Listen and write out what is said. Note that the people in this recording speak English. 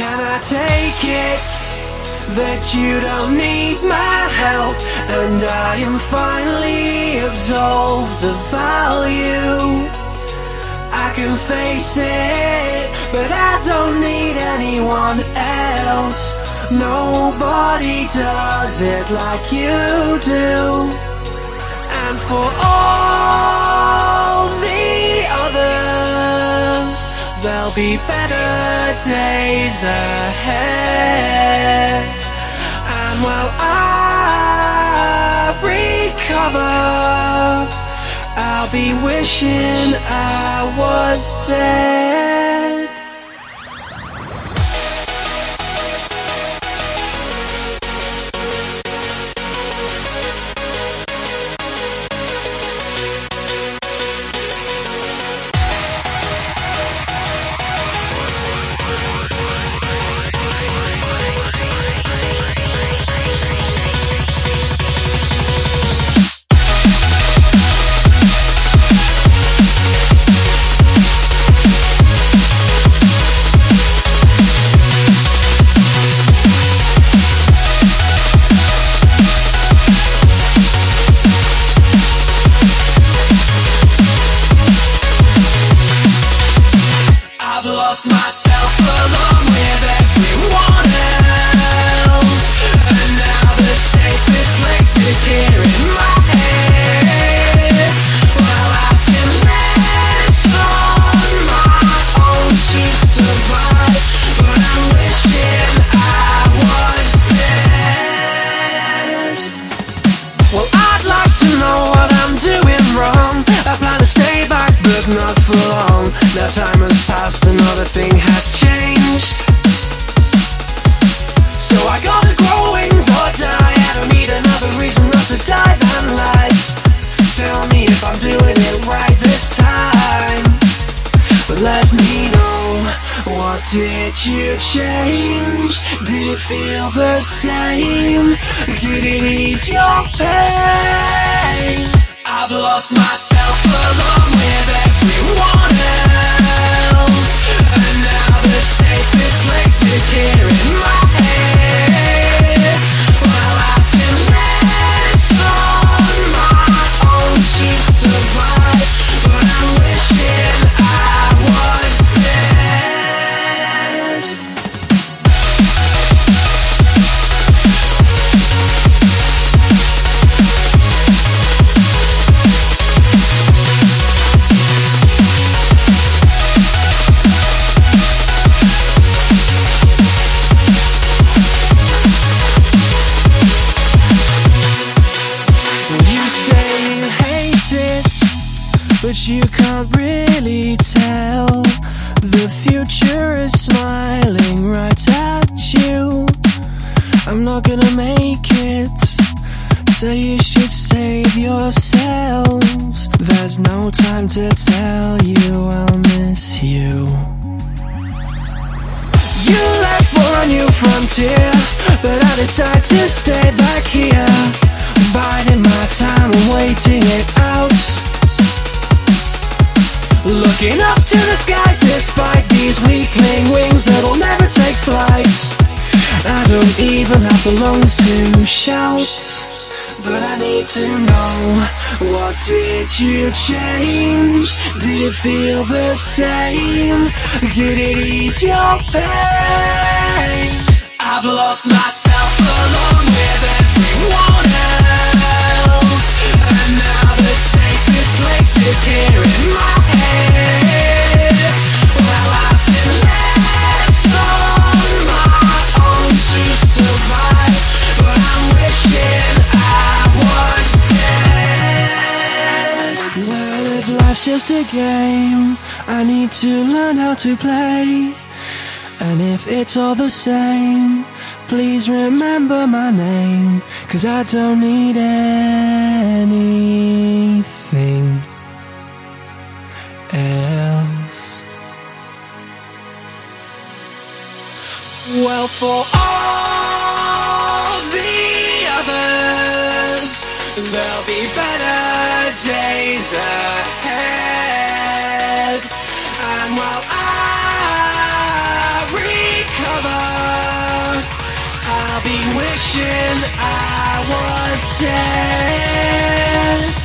Can I take it that you don't need my help? And I am finally absolved of value. I can face it, but I don't need anyone else. Nobody does it like you do. And for all there'll be better days ahead. And while I recover, I'll be wishing I was dead. Lost myself along with everyone else And now the safest place is here in my head Well, I've been left on my own to survive But I'm wishing I was dead well, I'd like to know what I'm doing wrong. I plan to stay back, but not for long. Now time has passed, another thing has changed. So I gotta grow wings or die. I don't need another reason not to die than life. Tell me if I'm doing it right this time. But let me know what did you change? Did it feel the same? Did it ease your pain? I've lost myself along place really tell. The future is smiling right at you. I'm not gonna make it, so you should save yourselves. There's no time to tell you I'll miss you. You left for a new frontier, but I decide to stay back here, biding my time and waiting it out. Looking up to the skies despite these weakling wings that'll never take flight. I don't even have the lungs to shout. But I need to know What did you change? Did it feel the same? Did it ease your pain? I've lost myself along with everyone just a game I need to learn how to play and if it's all the same, please remember my name. Cause I don't need anything else. Well, for all the others, there'll be better days ahead on while I recover. I'll be wishing I was dead.